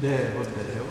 네, 어때요?